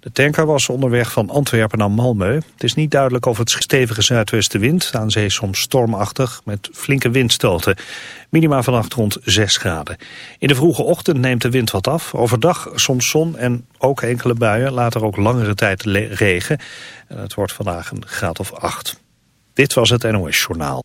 De tanker was onderweg van Antwerpen naar Malmö. Het is niet duidelijk of het stevige zuidwestenwind, aan zee soms stormachtig, met flinke windstoten. Minima vannacht rond 6 graden. In de vroege ochtend neemt de wind wat af. Overdag soms zon en ook enkele buien, later ook langere tijd regen. En het wordt vandaag een graad of 8. Dit was het NOS Journaal.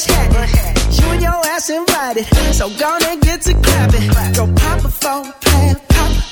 what's happening? You and your ass invited. So gonna get to clapping. Go pop a phone, plan,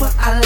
what I like.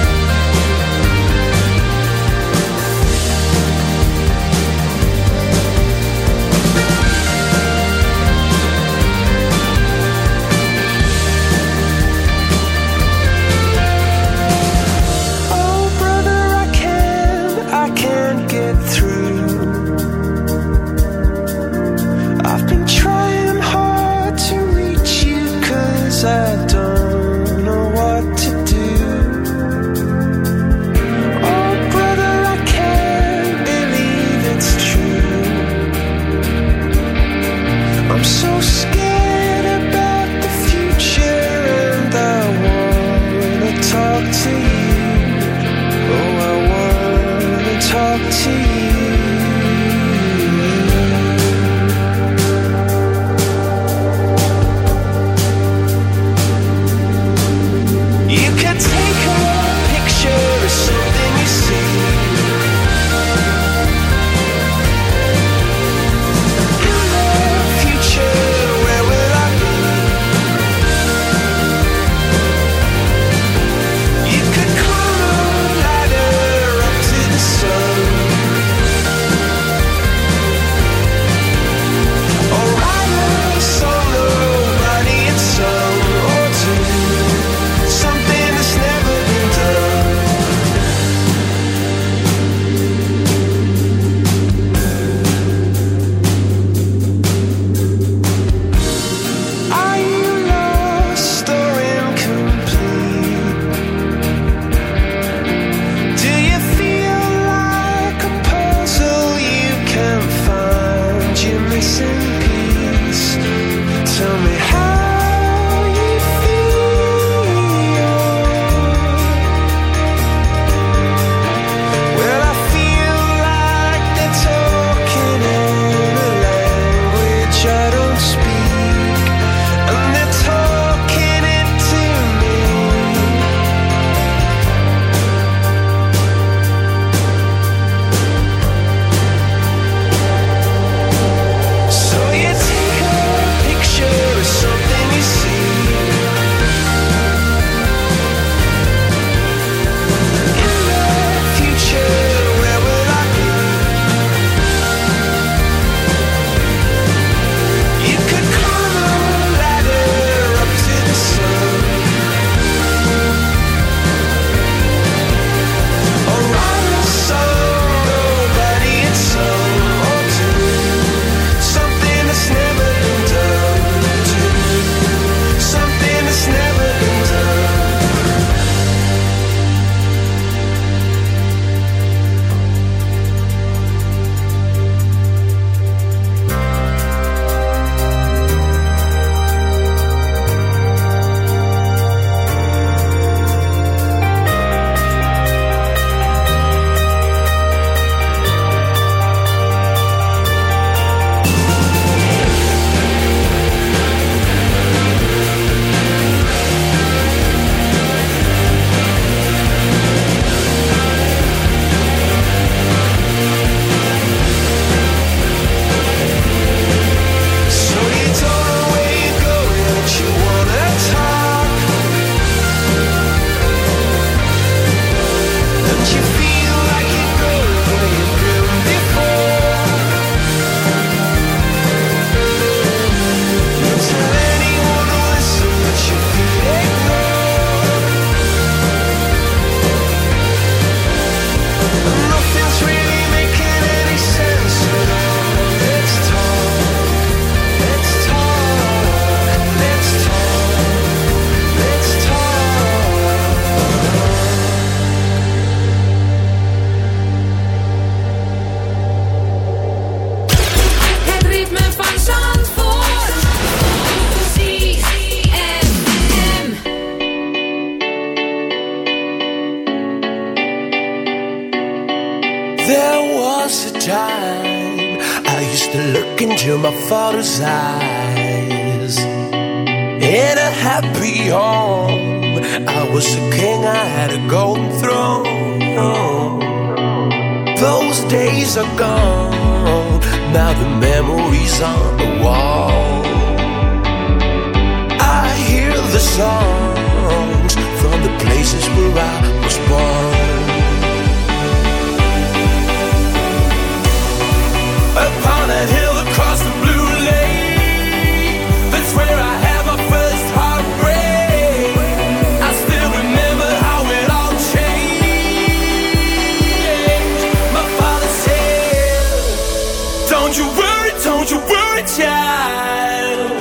child.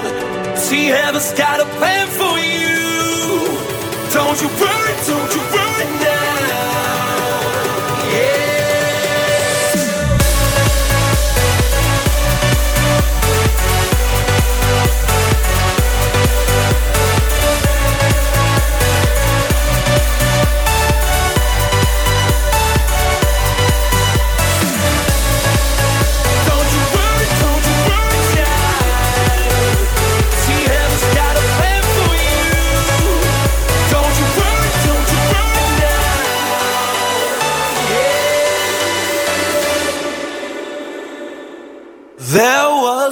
She ever got a pain.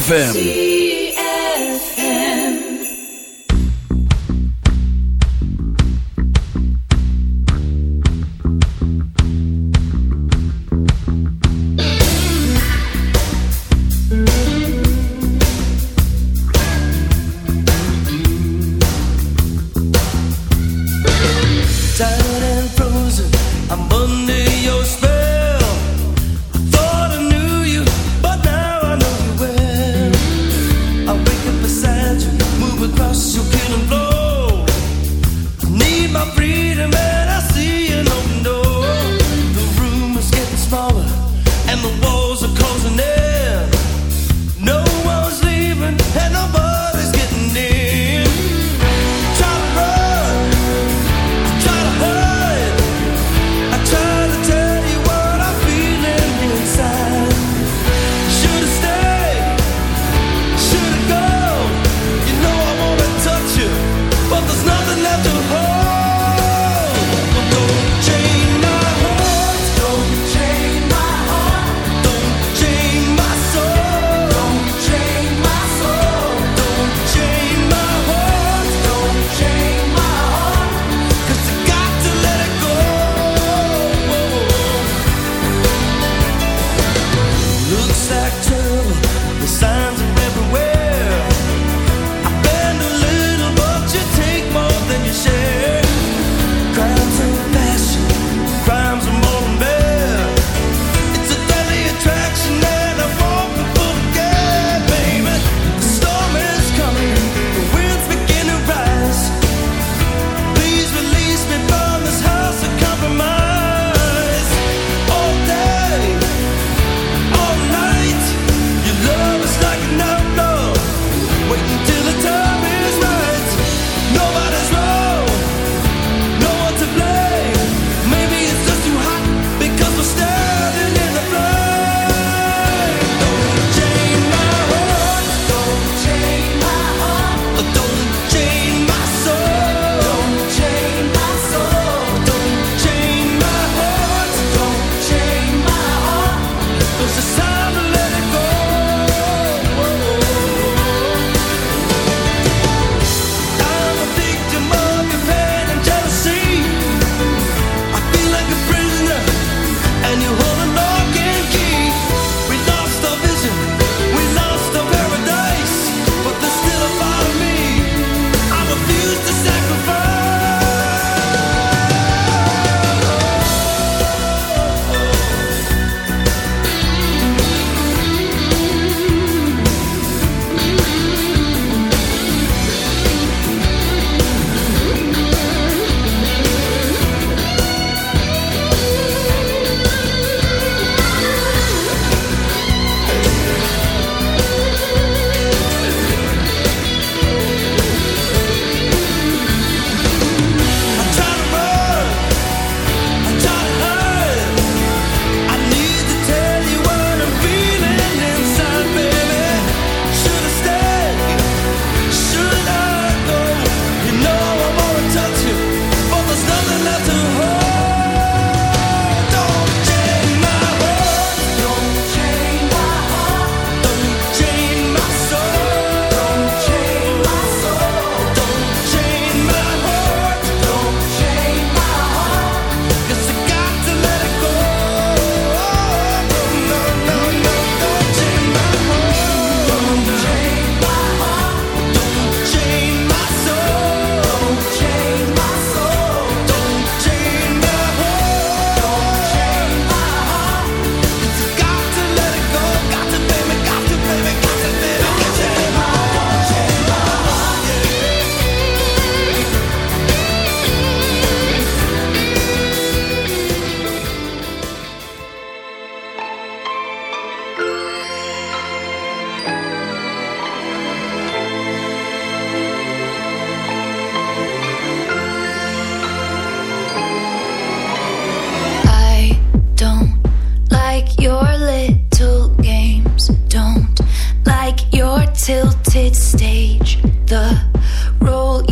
ZFM.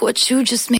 What you just made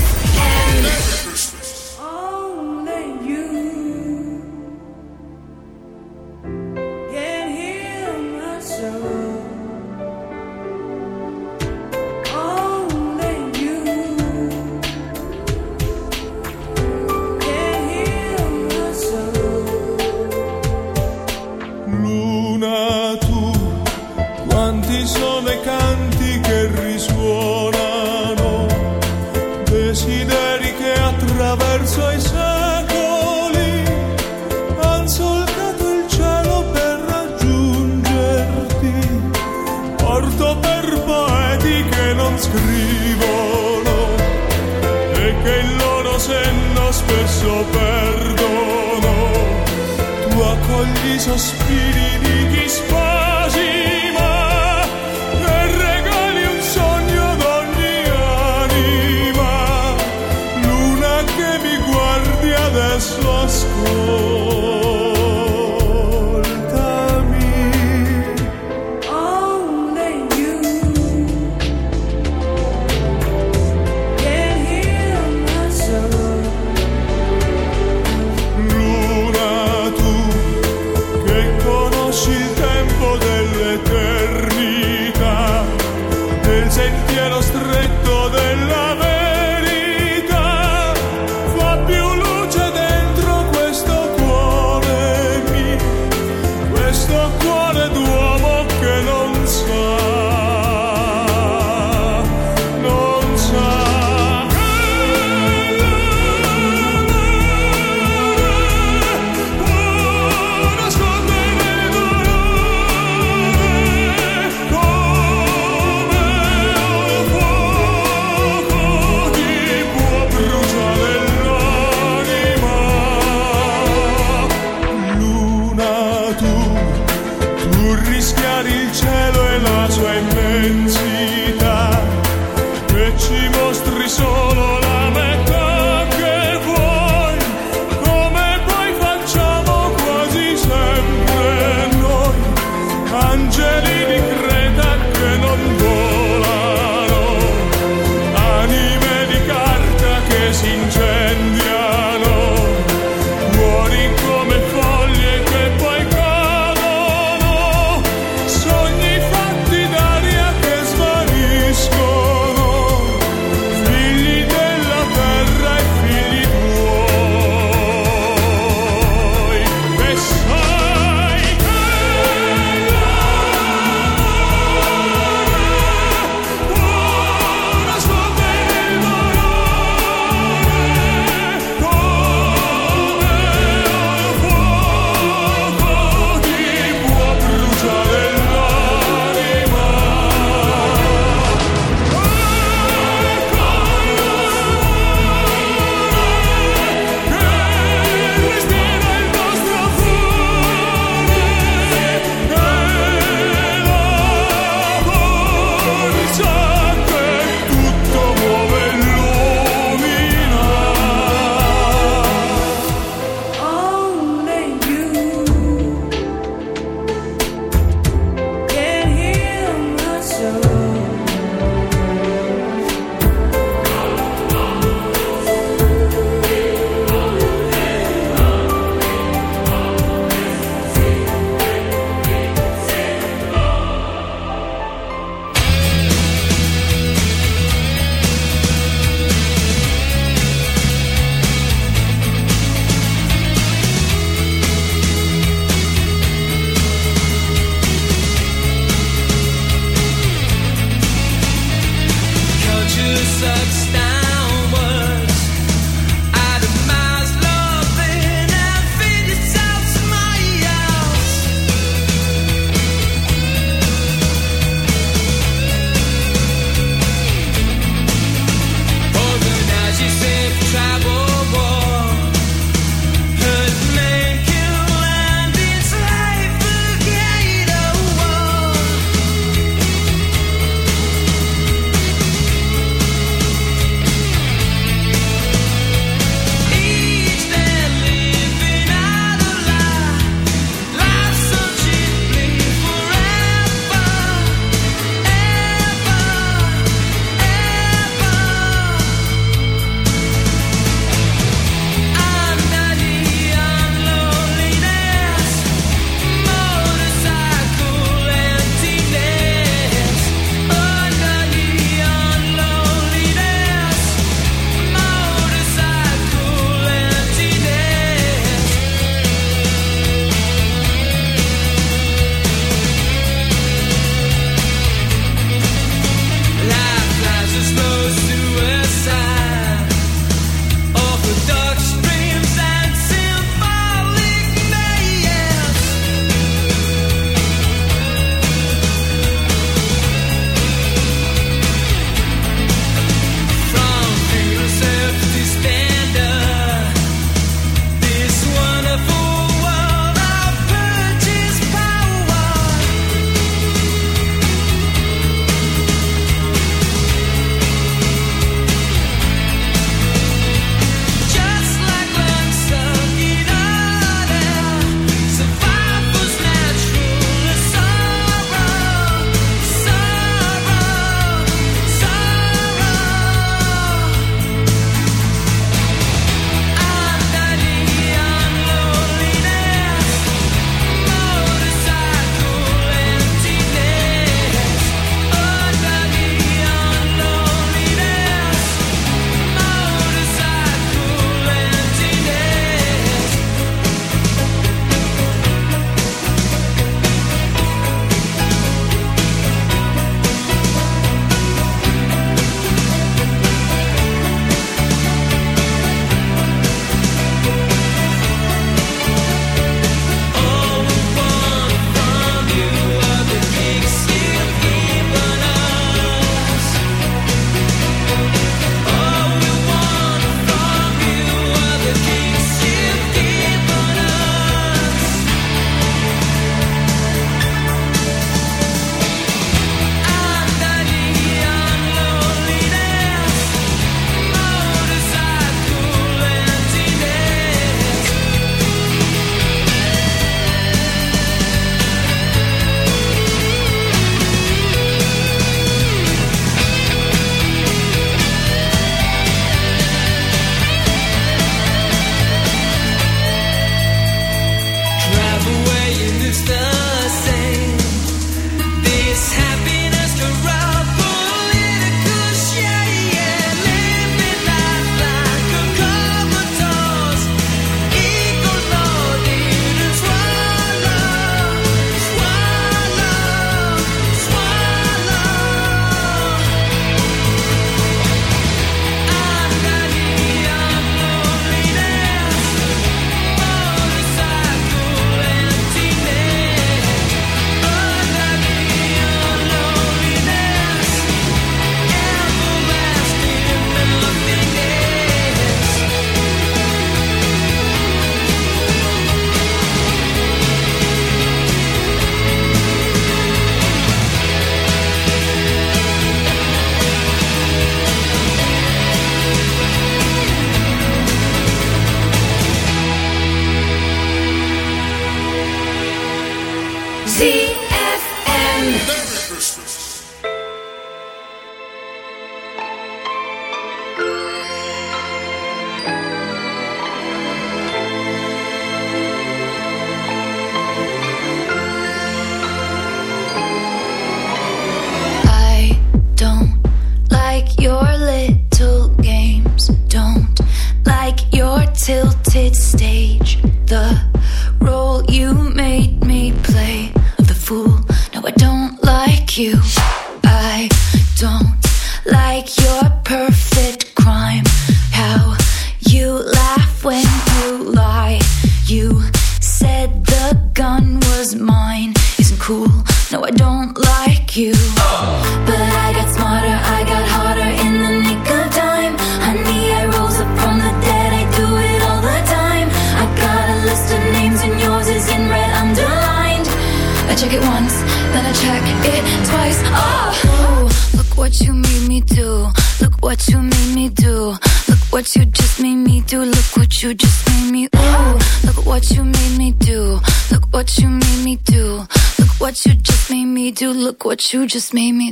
you just made me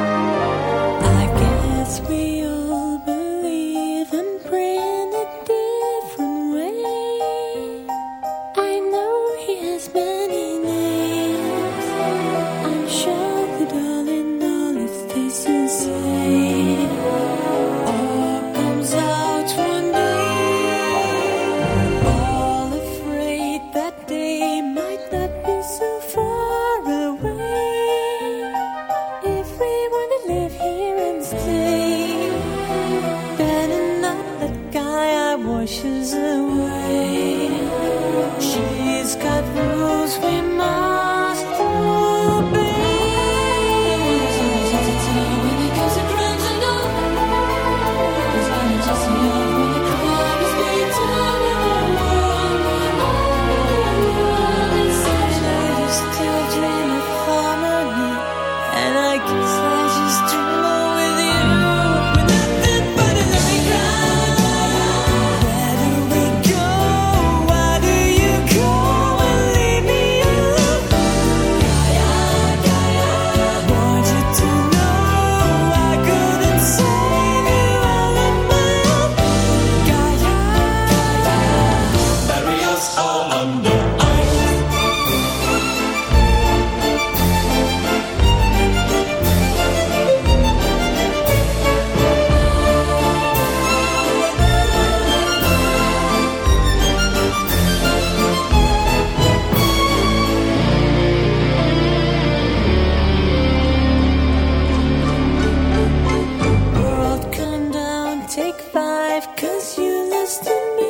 take five, cause you lost to me.